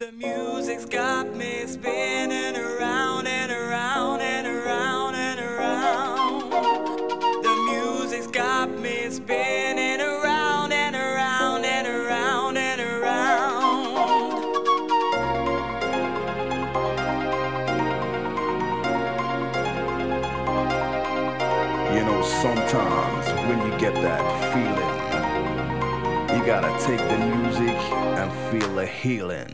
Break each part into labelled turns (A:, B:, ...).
A: The music's got me spinning around and around and around and around. The music's got me spinning around and around and around and around.
B: You know, sometimes when you get that feeling, you gotta take the music and feel the healing.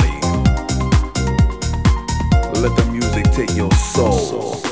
B: body. Let the music take your soul.